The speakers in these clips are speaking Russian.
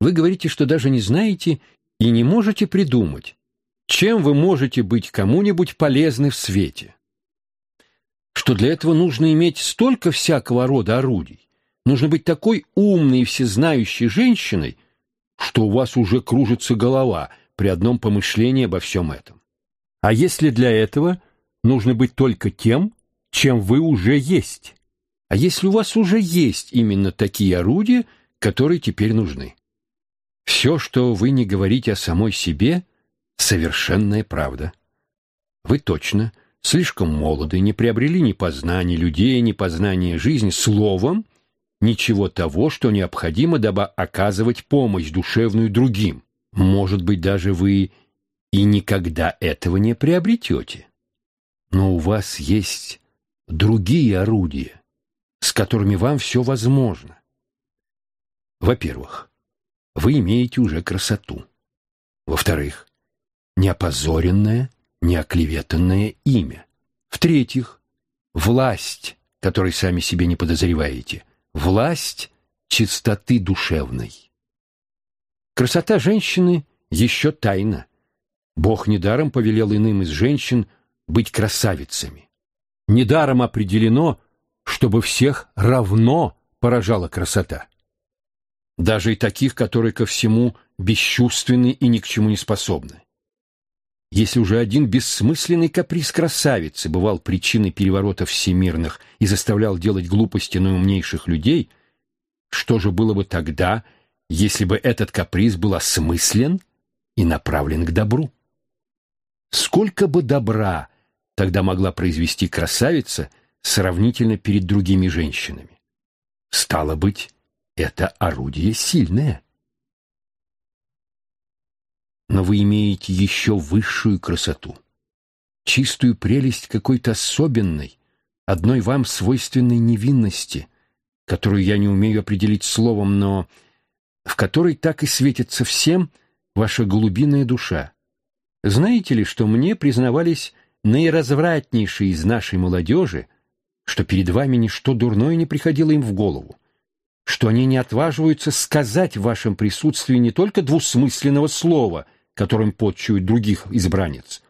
Вы говорите, что даже не знаете и не можете придумать, чем вы можете быть кому-нибудь полезны в свете. Что для этого нужно иметь столько всякого рода орудий, нужно быть такой умной и всезнающей женщиной, что у вас уже кружится голова при одном помышлении обо всем этом. А если для этого нужно быть только тем, чем вы уже есть? А если у вас уже есть именно такие орудия, которые теперь нужны? Все, что вы не говорите о самой себе, совершенная правда. Вы точно слишком молоды, не приобрели ни познания людей, ни познания жизни, словом, ничего того, что необходимо, дабы оказывать помощь душевную другим. Может быть, даже вы и никогда этого не приобретете. Но у вас есть другие орудия, с которыми вам все возможно. Во-первых, вы имеете уже красоту. Во-вторых, неопозоренное, неоклеветанное имя. В-третьих, власть, которой сами себе не подозреваете, власть чистоты душевной. Красота женщины еще тайна. Бог недаром повелел иным из женщин быть красавицами. Недаром определено, чтобы всех равно поражала красота. Даже и таких, которые ко всему бесчувственны и ни к чему не способны. Если уже один бессмысленный каприз красавицы бывал причиной переворотов всемирных и заставлял делать глупости наиумнейших людей, что же было бы тогда, если бы этот каприз был осмыслен и направлен к добру? Сколько бы добра тогда могла произвести красавица сравнительно перед другими женщинами? Стало быть, это орудие сильное. Но вы имеете еще высшую красоту, чистую прелесть какой-то особенной, одной вам свойственной невинности, которую я не умею определить словом, но в которой так и светится всем ваша голубиная душа. Знаете ли, что мне признавались наиразвратнейшие из нашей молодежи, что перед вами ничто дурное не приходило им в голову, что они не отваживаются сказать в вашем присутствии не только двусмысленного слова — которым подчуют других избранниц,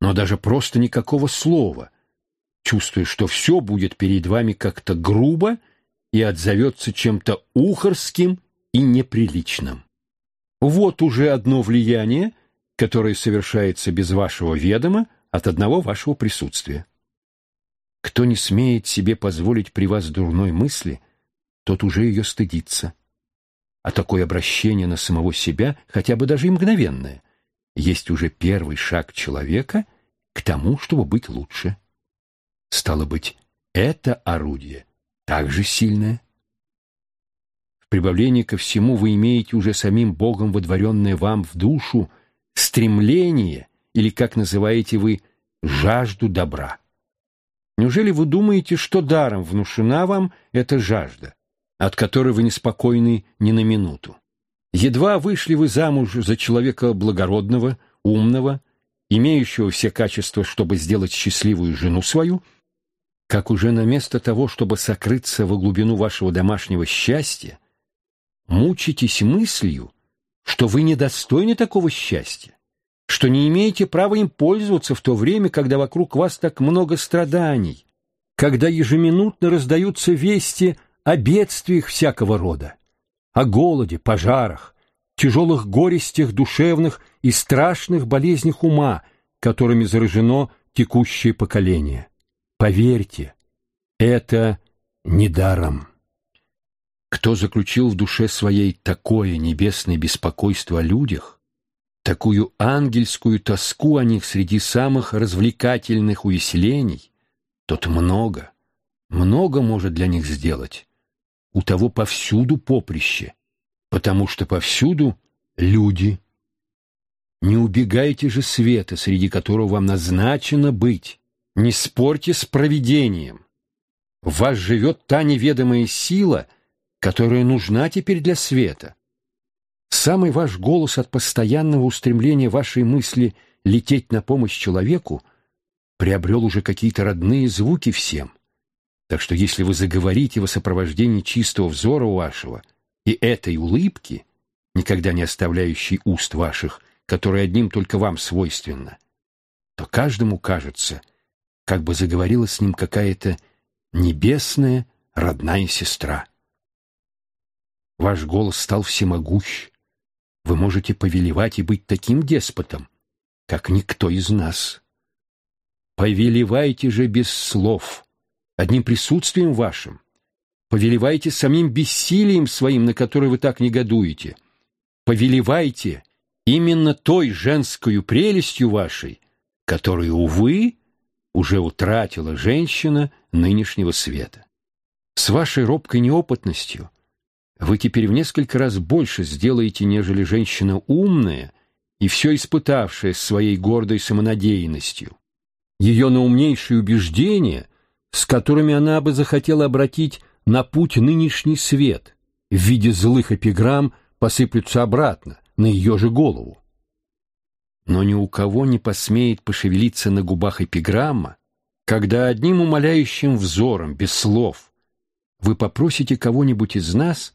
но даже просто никакого слова, чувствуя, что все будет перед вами как-то грубо и отзовется чем-то ухорским и неприличным. Вот уже одно влияние, которое совершается без вашего ведома от одного вашего присутствия. Кто не смеет себе позволить при вас дурной мысли, тот уже ее стыдится. А такое обращение на самого себя, хотя бы даже и мгновенное, есть уже первый шаг человека к тому, чтобы быть лучше. Стало быть, это орудие также сильное. В прибавлении ко всему вы имеете уже самим Богом водворенное вам в душу стремление, или, как называете вы, жажду добра. Неужели вы думаете, что даром внушена вам эта жажда, от которой вы неспокойны ни на минуту? Едва вышли вы замуж за человека благородного, умного, имеющего все качества, чтобы сделать счастливую жену свою, как уже на место того, чтобы сокрыться во глубину вашего домашнего счастья, мучитесь мыслью, что вы недостойны такого счастья, что не имеете права им пользоваться в то время, когда вокруг вас так много страданий, когда ежеминутно раздаются вести о бедствиях всякого рода о голоде, пожарах, тяжелых горестях душевных и страшных болезнях ума, которыми заражено текущее поколение. Поверьте, это недаром. Кто заключил в душе своей такое небесное беспокойство о людях, такую ангельскую тоску о них среди самых развлекательных увеселений, тот много, много может для них сделать у того повсюду поприще, потому что повсюду люди. Не убегайте же света, среди которого вам назначено быть. Не спорьте с провидением. В вас живет та неведомая сила, которая нужна теперь для света. Самый ваш голос от постоянного устремления вашей мысли лететь на помощь человеку приобрел уже какие-то родные звуки всем — так что если вы заговорите во сопровождении чистого взора вашего и этой улыбки, никогда не оставляющий уст ваших, которое одним только вам свойственно, то каждому кажется, как бы заговорила с ним какая-то небесная родная сестра. Ваш голос стал всемогущ. Вы можете повелевать и быть таким деспотом, как никто из нас. Повелевайте же без слов, одним присутствием вашим. Повелевайте самим бессилием своим, на которое вы так негодуете. Повелевайте именно той женскую прелестью вашей, которую, увы, уже утратила женщина нынешнего света. С вашей робкой неопытностью вы теперь в несколько раз больше сделаете, нежели женщина умная и все испытавшая своей гордой самонадеянностью. Ее наумнейшие убеждения, с которыми она бы захотела обратить на путь нынешний свет, в виде злых эпиграмм посыплются обратно, на ее же голову. Но ни у кого не посмеет пошевелиться на губах эпиграмма, когда одним умоляющим взором, без слов, вы попросите кого-нибудь из нас,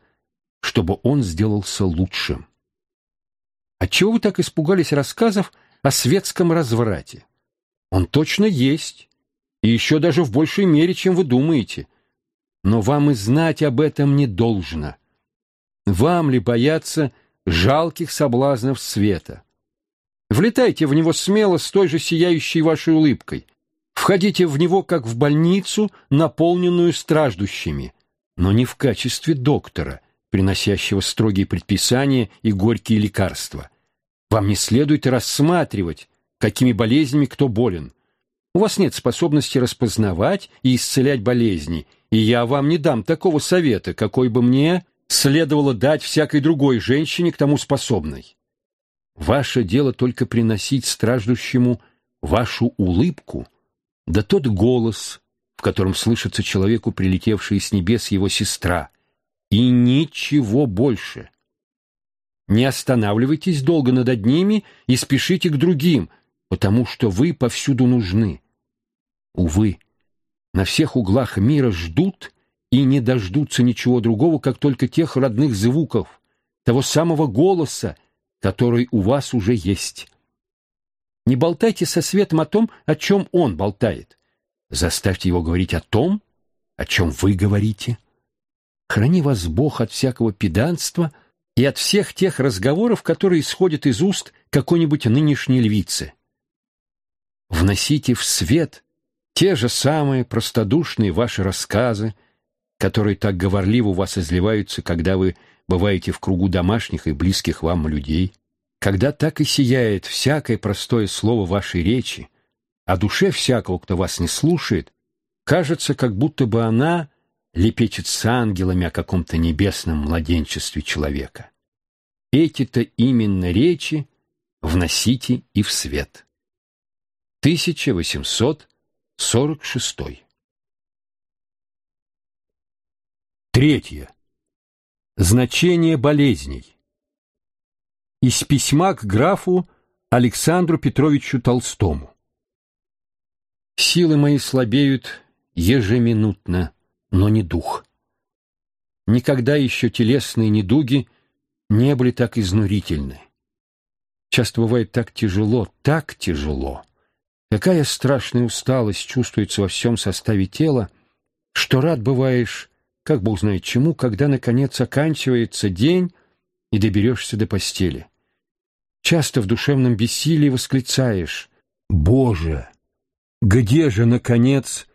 чтобы он сделался лучшим. Отчего вы так испугались рассказов о светском разврате? Он точно есть, и еще даже в большей мере, чем вы думаете. Но вам и знать об этом не должно. Вам ли бояться жалких соблазнов света? Влетайте в него смело с той же сияющей вашей улыбкой. Входите в него, как в больницу, наполненную страждущими, но не в качестве доктора, приносящего строгие предписания и горькие лекарства. Вам не следует рассматривать, какими болезнями кто болен. У вас нет способности распознавать и исцелять болезни, и я вам не дам такого совета, какой бы мне следовало дать всякой другой женщине к тому способной. Ваше дело только приносить страждущему вашу улыбку, да тот голос, в котором слышится человеку, прилетевший с небес его сестра, и ничего больше. Не останавливайтесь долго над одними и спешите к другим, потому что вы повсюду нужны. Увы, на всех углах мира ждут и не дождутся ничего другого, как только тех родных звуков, того самого голоса, который у вас уже есть. Не болтайте со светом о том, о чем он болтает. Заставьте его говорить о том, о чем вы говорите. Храни вас Бог от всякого педанства и от всех тех разговоров, которые исходят из уст какой-нибудь нынешней львицы. Вносите в свет те же самые простодушные ваши рассказы, которые так говорливо у вас изливаются, когда вы бываете в кругу домашних и близких вам людей, когда так и сияет всякое простое слово вашей речи, а душе всякого, кто вас не слушает, кажется, как будто бы она лепечет с ангелами о каком-то небесном младенчестве человека. Эти-то именно речи вносите и в свет. 1846 Третье. Значение болезней. Из письма к графу Александру Петровичу Толстому. Силы мои слабеют ежеминутно, но не дух. Никогда еще телесные недуги не были так изнурительны. Часто бывает так тяжело, так тяжело. Какая страшная усталость чувствуется во всем составе тела, что рад бываешь как Бог знает чему, когда, наконец, оканчивается день и доберешься до постели. Часто в душевном бессилии восклицаешь «Боже, где же, наконец,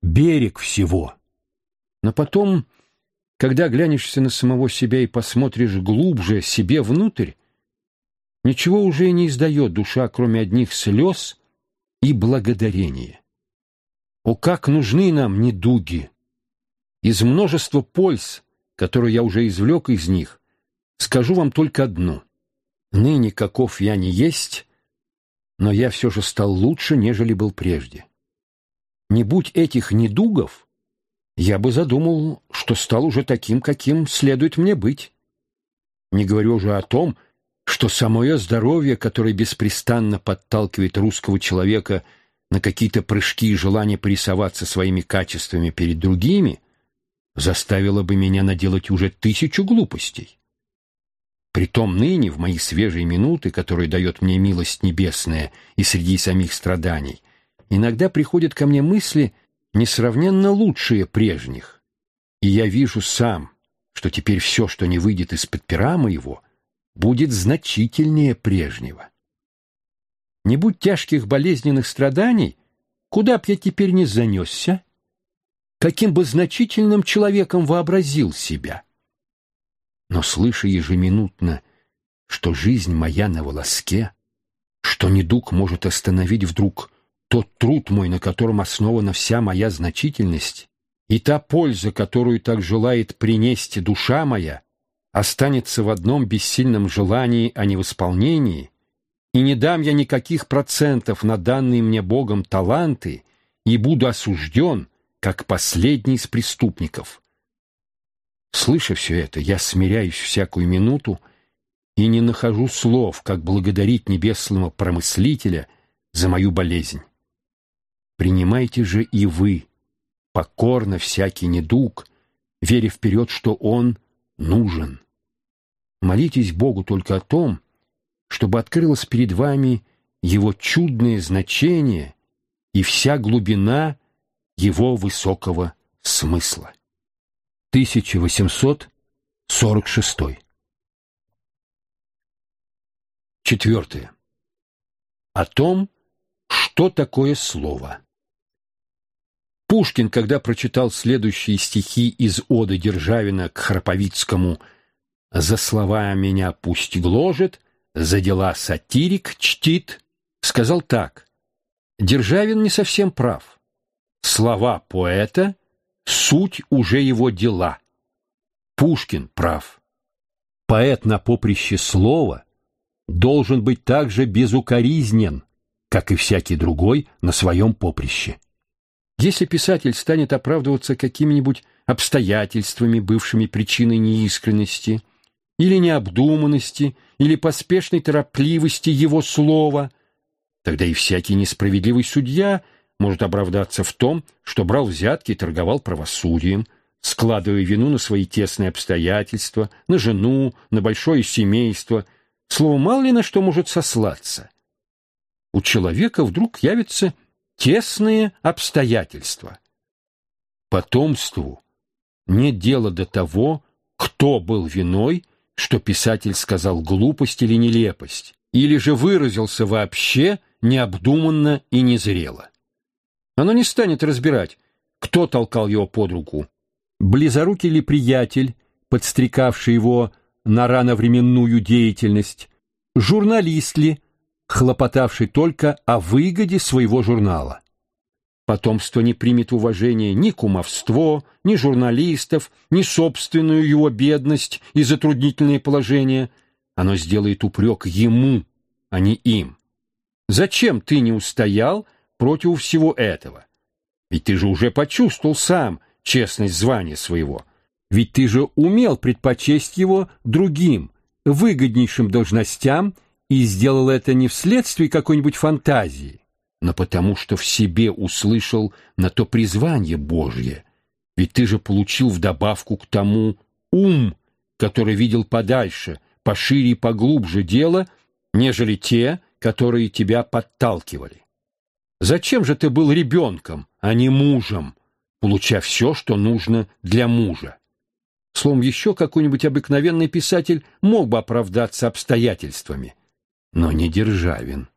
берег всего?» Но потом, когда глянешься на самого себя и посмотришь глубже себе внутрь, ничего уже не издает душа, кроме одних слез и благодарения. О, как нужны нам недуги! Из множества польз, которые я уже извлек из них, скажу вам только одну. Ныне каков я не есть, но я все же стал лучше, нежели был прежде. Не будь этих недугов, я бы задумал, что стал уже таким, каким следует мне быть. Не говорю уже о том, что самое здоровье, которое беспрестанно подталкивает русского человека на какие-то прыжки и желание порисоваться своими качествами перед другими — заставило бы меня наделать уже тысячу глупостей. Притом ныне, в мои свежие минуты, которые дает мне милость небесная и среди самих страданий, иногда приходят ко мне мысли, несравненно лучшие прежних. И я вижу сам, что теперь все, что не выйдет из-под пера моего, будет значительнее прежнего. Не будь тяжких болезненных страданий, куда б я теперь не занесся? Каким бы значительным человеком вообразил себя? но слыша ежеминутно, что жизнь моя на волоске, что недуг может остановить вдруг тот труд мой, на котором основана вся моя значительность, и та польза, которую так желает принести душа моя, останется в одном бессильном желании, а не в исполнении, и не дам я никаких процентов на данные мне Богом таланты и буду осужден, как последний из преступников. Слыша все это, я смиряюсь всякую минуту и не нахожу слов, как благодарить небесного промыслителя за мою болезнь. Принимайте же и вы покорно всякий недуг, веря вперед, что он нужен. Молитесь Богу только о том, чтобы открылось перед вами его чудное значение и вся глубина его высокого смысла. 1846. Четвертое. О том, что такое слово. Пушкин, когда прочитал следующие стихи из оды Державина к Храповицкому «За слова меня пусть гложет, за дела сатирик чтит», сказал так «Державин не совсем прав. Слова поэта — Суть уже его дела. Пушкин прав. Поэт на поприще слова должен быть также безукоризнен, как и всякий другой на своем поприще. Если писатель станет оправдываться какими-нибудь обстоятельствами, бывшими причиной неискренности, или необдуманности, или поспешной торопливости его слова, тогда и всякий несправедливый судья – может оправдаться в том, что брал взятки и торговал правосудием, складывая вину на свои тесные обстоятельства, на жену, на большое семейство. Слово мало ли на что может сослаться. У человека вдруг явятся тесные обстоятельства. Потомству нет дела до того, кто был виной, что писатель сказал глупость или нелепость, или же выразился вообще необдуманно и незрело. Оно не станет разбирать, кто толкал его под руку. Близорукий ли приятель, подстрекавший его на рановременную деятельность, журналист ли, хлопотавший только о выгоде своего журнала. Потомство не примет уважения ни кумовство, ни журналистов, ни собственную его бедность и затруднительное положение. Оно сделает упрек ему, а не им. Зачем ты не устоял против всего этого? Ведь ты же уже почувствовал сам честность звания своего. Ведь ты же умел предпочесть его другим, выгоднейшим должностям и сделал это не вследствие какой-нибудь фантазии, но потому что в себе услышал на то призвание Божье. Ведь ты же получил в добавку к тому ум, который видел подальше, пошире и поглубже дело, нежели те, которые тебя подталкивали. Зачем же ты был ребенком, а не мужем, получав все, что нужно для мужа? Словом, еще какой-нибудь обыкновенный писатель мог бы оправдаться обстоятельствами, но не Державин.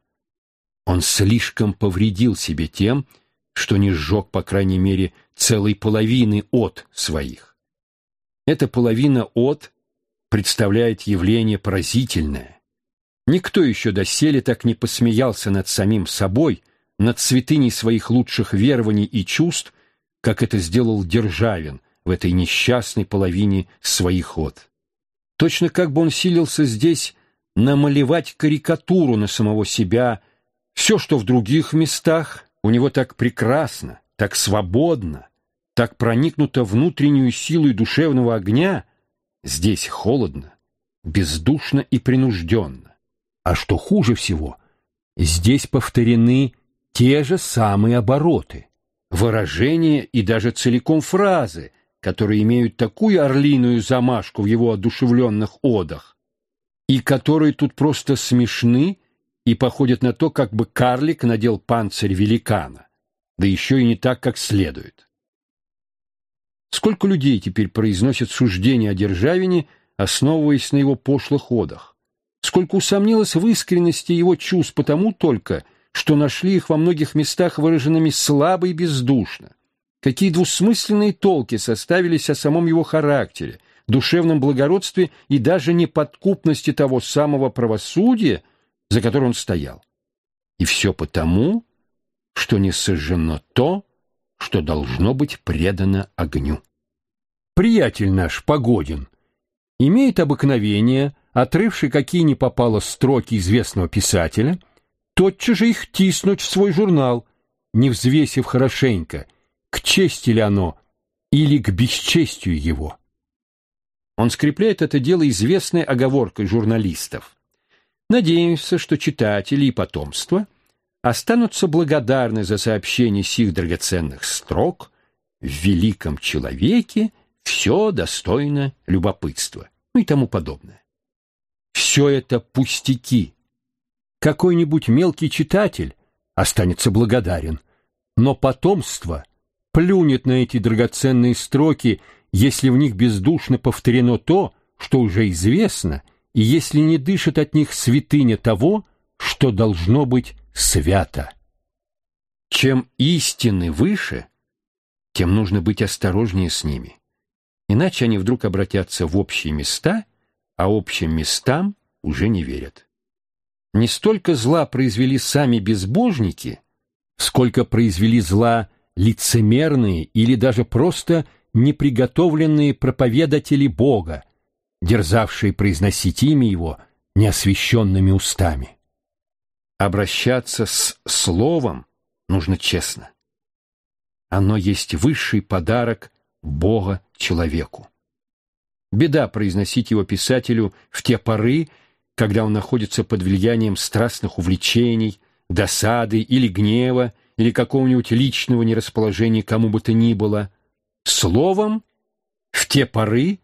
Он слишком повредил себе тем, что не сжег, по крайней мере, целой половины от своих. Эта половина от представляет явление поразительное. Никто еще доселе так не посмеялся над самим собой, над святыней своих лучших верований и чувств, как это сделал Державин в этой несчастной половине своих ход. Точно как бы он силился здесь намалевать карикатуру на самого себя, все, что в других местах у него так прекрасно, так свободно, так проникнуто внутреннюю силой душевного огня, здесь холодно, бездушно и принужденно. А что хуже всего, здесь повторены те же самые обороты, выражения и даже целиком фразы, которые имеют такую орлиную замашку в его одушевленных одах, и которые тут просто смешны и походят на то, как бы карлик надел панцирь великана, да еще и не так, как следует. Сколько людей теперь произносят суждения о Державине, основываясь на его пошлых ходах? Сколько усомнилось в искренности его чувств потому только, что нашли их во многих местах выраженными слабо и бездушно? Какие двусмысленные толки составились о самом его характере, душевном благородстве и даже неподкупности того самого правосудия, за которое он стоял? И все потому, что не сожжено то, что должно быть предано огню. Приятель наш Погодин имеет обыкновение, отрывший какие ни попало строки известного писателя, тотчас же их тиснуть в свой журнал, не взвесив хорошенько, к чести ли оно или к бесчестию его. Он скрепляет это дело известной оговоркой журналистов. Надеемся, что читатели и потомство – останутся благодарны за сообщение сих драгоценных строк «В великом человеке все достойно любопытства» и тому подобное. Все это пустяки. Какой-нибудь мелкий читатель останется благодарен, но потомство плюнет на эти драгоценные строки, если в них бездушно повторено то, что уже известно, и если не дышит от них святыня того, что должно быть свято. Чем истины выше, тем нужно быть осторожнее с ними. Иначе они вдруг обратятся в общие места, а общим местам уже не верят. Не столько зла произвели сами безбожники, сколько произвели зла лицемерные или даже просто неприготовленные проповедатели Бога, дерзавшие произносить имя Его неосвященными устами. Обращаться с словом нужно честно. Оно есть высший подарок Бога человеку. Беда произносить его писателю в те поры, когда он находится под влиянием страстных увлечений, досады или гнева, или какого-нибудь личного нерасположения кому бы то ни было. Словом, в те поры,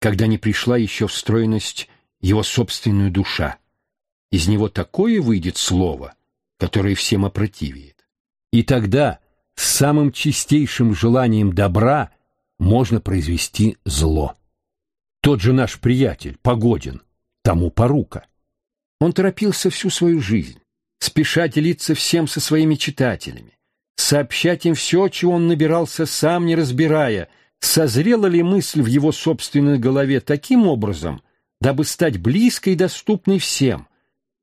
когда не пришла еще встроенность его собственную душа из него такое выйдет слово, которое всем опротивит. И тогда с самым чистейшим желанием добра можно произвести зло. Тот же наш приятель, Погодин, тому порука. Он торопился всю свою жизнь, спеша делиться всем со своими читателями, сообщать им все, чего он набирался сам, не разбирая, созрела ли мысль в его собственной голове таким образом, дабы стать близкой и доступной всем,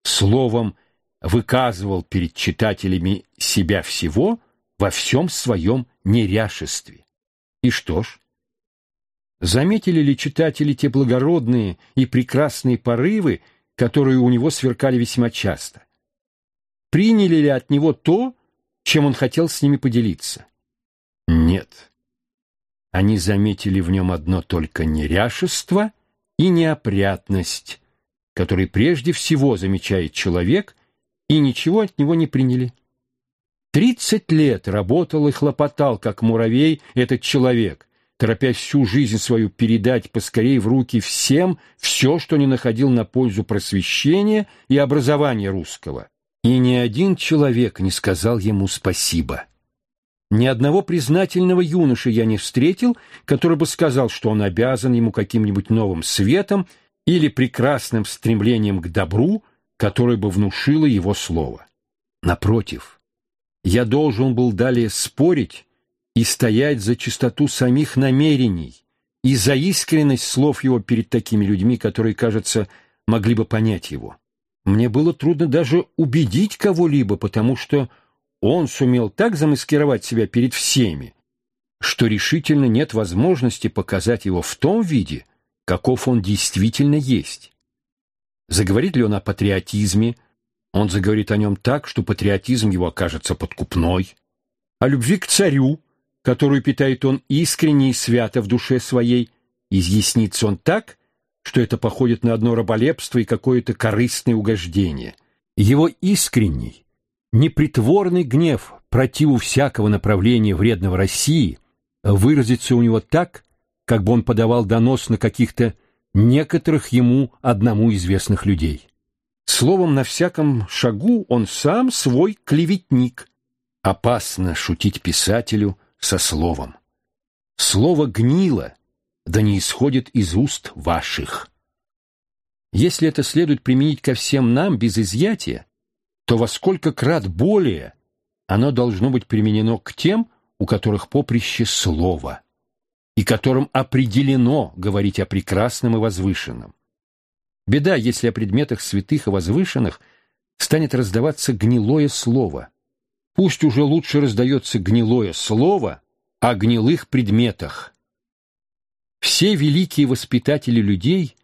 словом, выказывал перед читателями себя всего во всем своем неряшестве. И что ж? Заметили ли читатели те благородные и прекрасные порывы, которые у него сверкали весьма часто? Приняли ли от него то, чем он хотел с ними поделиться? Нет. Они заметили в нем одно только неряшество и неопрятность, который прежде всего замечает человек, и ничего от него не приняли. Тридцать лет работал и хлопотал, как муравей, этот человек, торопясь всю жизнь свою передать поскорей в руки всем все, что не находил на пользу просвещения и образования русского. И ни один человек не сказал ему спасибо. Ни одного признательного юноши я не встретил, который бы сказал, что он обязан ему каким-нибудь новым светом или прекрасным стремлением к добру, которое бы внушило его слово. Напротив, я должен был далее спорить и стоять за чистоту самих намерений и за искренность слов его перед такими людьми, которые, кажется, могли бы понять его. Мне было трудно даже убедить кого-либо, потому что он сумел так замаскировать себя перед всеми, что решительно нет возможности показать его в том виде, каков он действительно есть. Заговорит ли он о патриотизме, он заговорит о нем так, что патриотизм его окажется подкупной. О любви к царю, которую питает он искренне и свято в душе своей, изъяснится он так, что это походит на одно раболепство и какое-то корыстное угождение. Его искренний, непритворный гнев противу всякого направления вредного России выразится у него так, как бы он подавал донос на каких-то некоторых ему одному известных людей. Словом, на всяком шагу он сам свой клеветник. Опасно шутить писателю со словом. Слово гнило, да не исходит из уст ваших. Если это следует применить ко всем нам без изъятия, то во сколько крат более оно должно быть применено к тем, у которых поприще слово, и которым определено говорить о прекрасном и возвышенном. Беда, если о предметах святых и возвышенных станет раздаваться гнилое слово. Пусть уже лучше раздается гнилое слово о гнилых предметах. Все великие воспитатели людей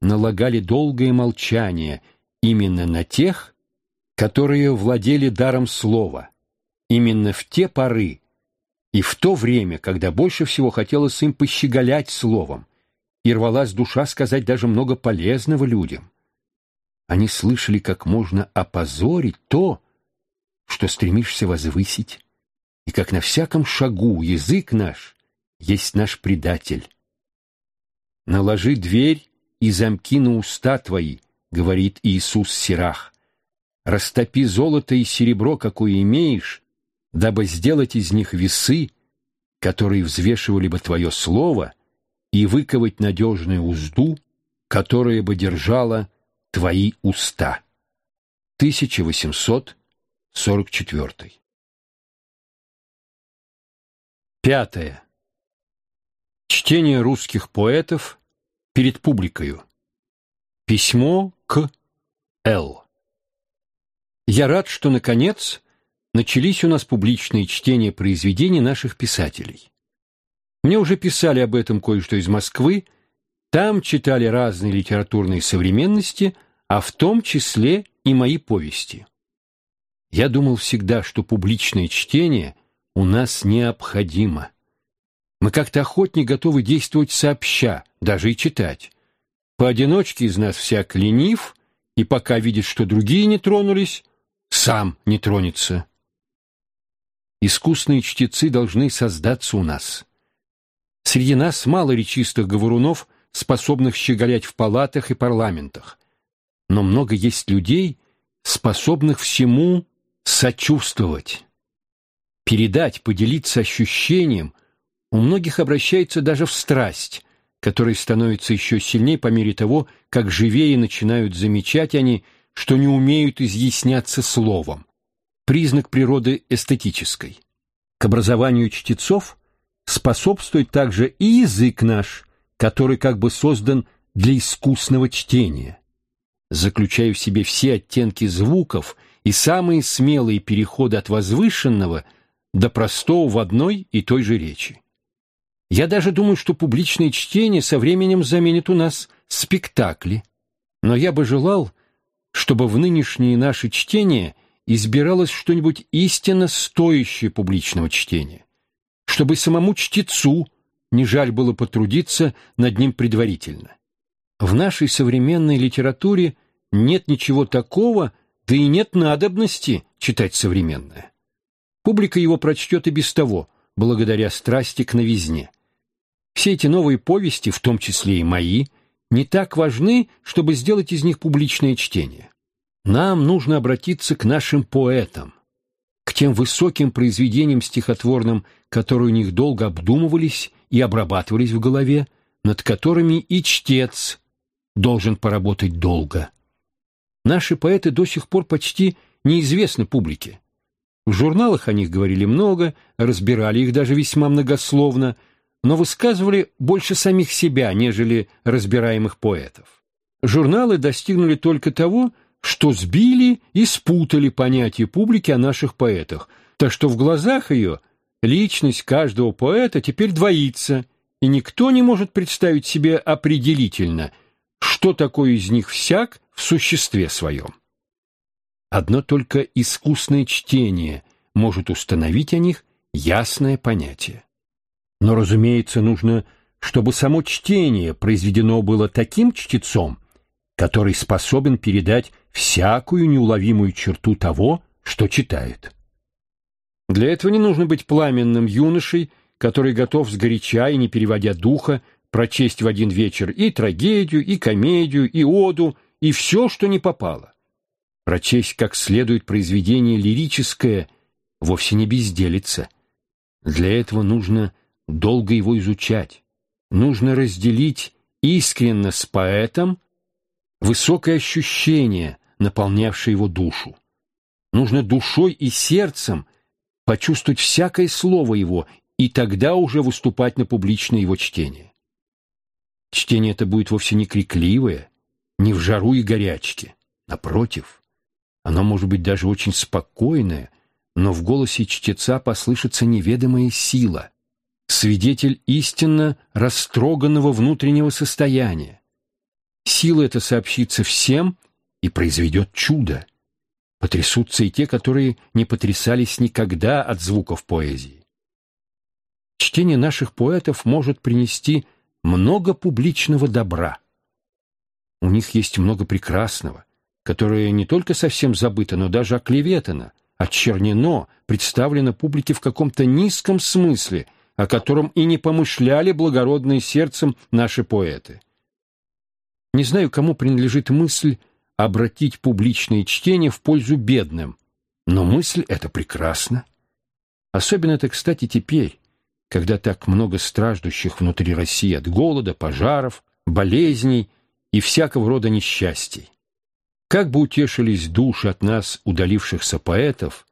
налагали долгое молчание именно на тех, которые владели даром слова, именно в те поры и в то время, когда больше всего хотелось им пощеголять словом, и рвалась душа сказать даже много полезного людям. Они слышали, как можно опозорить то, что стремишься возвысить, и как на всяком шагу язык наш есть наш предатель. Наложи дверь и замки на уста твои, говорит Иисус Сирах. Растопи золото и серебро, какое имеешь, дабы сделать из них весы, которые взвешивали бы твое слово, и выковать надежную узду, которая бы держала твои уста. 1844 Пятое. Чтение русских поэтов перед публикою. Письмо к Л. Я рад, что, наконец, начались у нас публичные чтения произведений наших писателей. Мне уже писали об этом кое-что из Москвы, там читали разные литературные современности, а в том числе и мои повести. Я думал всегда, что публичное чтение у нас необходимо. Мы как-то охотнее готовы действовать сообща, даже и читать. Поодиночке из нас всяк ленив, и пока видит, что другие не тронулись, сам не тронется. Искусные чтецы должны создаться у нас. Среди нас мало речистых говорунов, способных щеголять в палатах и парламентах. Но много есть людей, способных всему сочувствовать. Передать, поделиться ощущением у многих обращается даже в страсть, которая становится еще сильнее по мере того, как живее начинают замечать они, что не умеют изъясняться словом. Признак природы эстетической. К образованию чтецов способствует также и язык наш, который как бы создан для искусного чтения. Заключая в себе все оттенки звуков и самые смелые переходы от возвышенного до простого в одной и той же речи. Я даже думаю, что публичное чтение со временем заменит у нас спектакли. Но я бы желал, чтобы в нынешние наши чтения избиралось что-нибудь истинно стоящее публичного чтения, чтобы самому чтецу не жаль было потрудиться над ним предварительно. В нашей современной литературе нет ничего такого, да и нет надобности читать современное. Публика его прочтет и без того, благодаря страсти к новизне. Все эти новые повести, в том числе и мои, не так важны, чтобы сделать из них публичное чтение. Нам нужно обратиться к нашим поэтам, к тем высоким произведениям стихотворным, которые у них долго обдумывались и обрабатывались в голове, над которыми и чтец должен поработать долго. Наши поэты до сих пор почти неизвестны публике. В журналах о них говорили много, разбирали их даже весьма многословно – но высказывали больше самих себя, нежели разбираемых поэтов. Журналы достигнули только того, что сбили и спутали понятие публики о наших поэтах, так что в глазах ее личность каждого поэта теперь двоится, и никто не может представить себе определительно, что такое из них всяк в существе своем. Одно только искусное чтение может установить о них ясное понятие. Но, разумеется, нужно, чтобы само чтение произведено было таким чтецом, который способен передать всякую неуловимую черту того, что читает. Для этого не нужно быть пламенным юношей, который готов сгоряча и не переводя духа прочесть в один вечер и трагедию, и комедию, и оду, и все, что не попало. Прочесть как следует произведение лирическое вовсе не безделица. Для этого нужно долго его изучать. Нужно разделить искренно с поэтом высокое ощущение, наполнявшее его душу. Нужно душой и сердцем почувствовать всякое слово его и тогда уже выступать на публичное его чтение. Чтение это будет вовсе не крикливое, не в жару и горячке. Напротив, оно может быть даже очень спокойное, но в голосе чтеца послышится неведомая сила, свидетель истинно растроганного внутреннего состояния. Сила эта сообщится всем и произведет чудо. Потрясутся и те, которые не потрясались никогда от звуков поэзии. Чтение наших поэтов может принести много публичного добра. У них есть много прекрасного, которое не только совсем забыто, но даже оклеветано, очернено, представлено публике в каком-то низком смысле, о котором и не помышляли благородные сердцем наши поэты. Не знаю, кому принадлежит мысль обратить публичное чтение в пользу бедным, но мысль эта прекрасна. Особенно это, кстати, теперь, когда так много страждущих внутри России от голода, пожаров, болезней и всякого рода несчастий. Как бы утешились души от нас удалившихся поэтов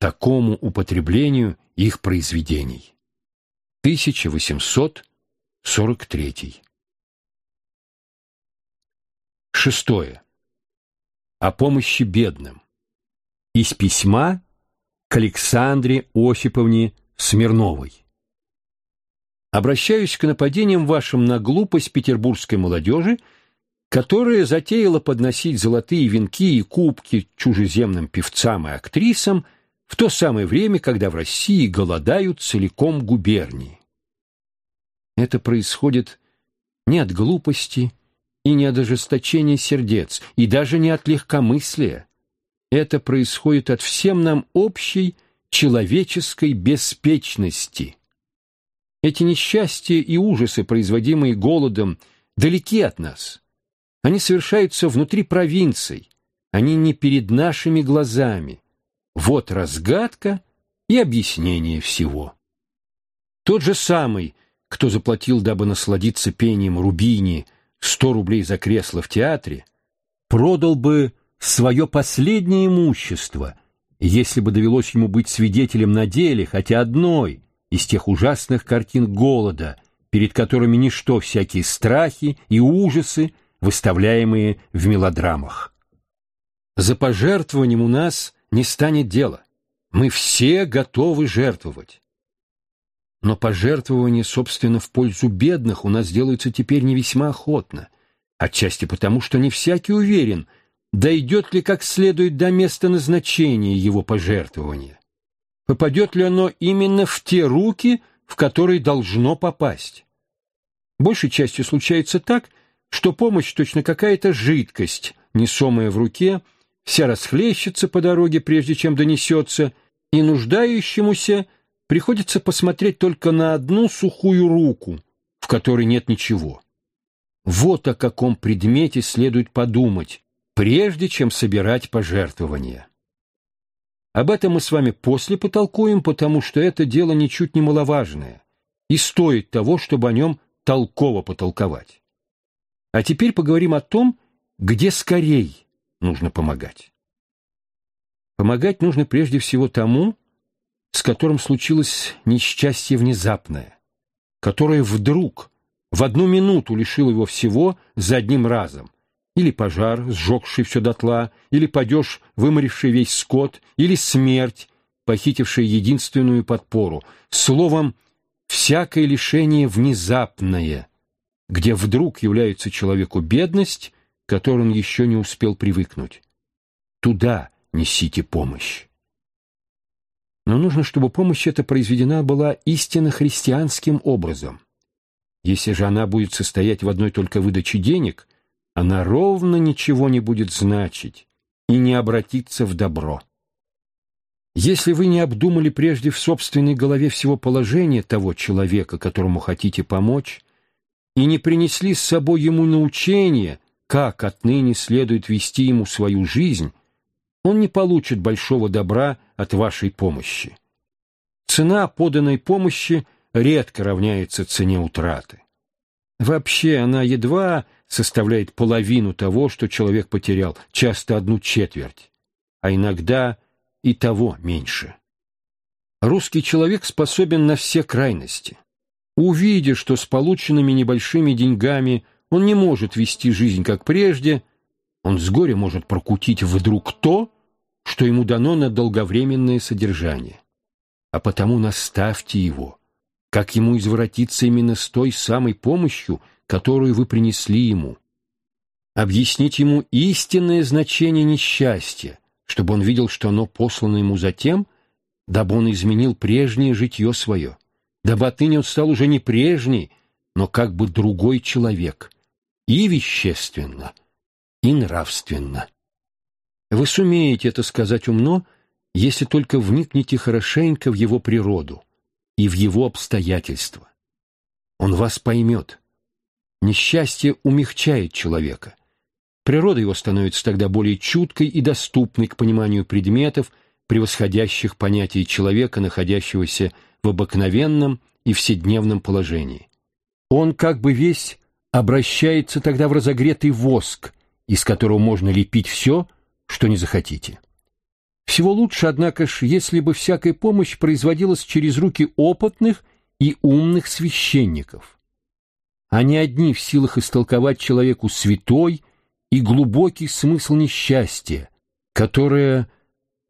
такому употреблению их произведений. 1843. Шестое. О помощи бедным. Из письма к Александре Осиповне Смирновой. Обращаюсь к нападениям вашим на глупость петербургской молодежи, которая затеяла подносить золотые венки и кубки чужеземным певцам и актрисам в то самое время, когда в России голодают целиком губернии. Это происходит не от глупости и не от ожесточения сердец, и даже не от легкомыслия. Это происходит от всем нам общей человеческой беспечности. Эти несчастья и ужасы, производимые голодом, далеки от нас. Они совершаются внутри провинций, они не перед нашими глазами. Вот разгадка и объяснение всего. Тот же самый, кто заплатил, дабы насладиться пением Рубини, сто рублей за кресло в театре, продал бы свое последнее имущество, если бы довелось ему быть свидетелем на деле хотя одной, из тех ужасных картин голода, перед которыми ничто всякие страхи и ужасы, выставляемые в мелодрамах. За пожертвованием у нас не станет дела. Мы все готовы жертвовать. Но пожертвование, собственно, в пользу бедных у нас делается теперь не весьма охотно, отчасти потому, что не всякий уверен, дойдет ли как следует до места назначения его пожертвования попадет ли оно именно в те руки, в которые должно попасть. Большей частью случается так, что помощь точно какая-то жидкость, несомая в руке, вся расхлещется по дороге, прежде чем донесется, и нуждающемуся приходится посмотреть только на одну сухую руку, в которой нет ничего. Вот о каком предмете следует подумать, прежде чем собирать пожертвования. Об этом мы с вами после потолкуем, потому что это дело ничуть не маловажное и стоит того, чтобы о нем толково потолковать. А теперь поговорим о том, где скорей нужно помогать. Помогать нужно прежде всего тому, с которым случилось несчастье внезапное, которое вдруг, в одну минуту лишило его всего за одним разом, или пожар, сжегший все дотла, или падеж, выморивший весь скот, или смерть, похитившая единственную подпору. Словом, всякое лишение внезапное, где вдруг является человеку бедность, к которой он еще не успел привыкнуть. Туда несите помощь. Но нужно, чтобы помощь эта произведена была истинно христианским образом. Если же она будет состоять в одной только выдаче денег – она ровно ничего не будет значить и не обратиться в добро. Если вы не обдумали прежде в собственной голове всего положения того человека, которому хотите помочь, и не принесли с собой ему научения, как отныне следует вести ему свою жизнь, он не получит большого добра от вашей помощи. Цена поданной помощи редко равняется цене утраты. Вообще она едва составляет половину того, что человек потерял, часто одну четверть, а иногда и того меньше. Русский человек способен на все крайности. Увидя, что с полученными небольшими деньгами он не может вести жизнь как прежде, он с горя может прокутить вдруг то, что ему дано на долговременное содержание. А потому наставьте его, как ему извратиться именно с той самой помощью, которую вы принесли ему. Объяснить ему истинное значение несчастья, чтобы он видел, что оно послано ему затем, дабы он изменил прежнее житье свое, дабы отныне он стал уже не прежний, но как бы другой человек, и вещественно, и нравственно. Вы сумеете это сказать умно, если только вникнете хорошенько в его природу и в его обстоятельства. Он вас поймет. Несчастье умягчает человека. Природа его становится тогда более чуткой и доступной к пониманию предметов, превосходящих понятия человека, находящегося в обыкновенном и вседневном положении. Он как бы весь обращается тогда в разогретый воск, из которого можно лепить все, что не захотите. Всего лучше, однако ж, если бы всякая помощь производилась через руки опытных и умных священников. Они одни в силах истолковать человеку святой и глубокий смысл несчастья, которое,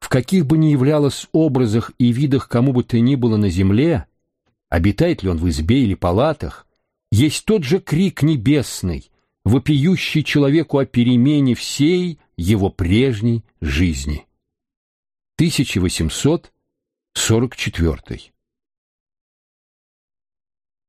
в каких бы ни являлось образах и видах кому бы то ни было на земле, обитает ли он в избе или палатах, есть тот же крик небесный, вопиющий человеку о перемене всей его прежней жизни. 1844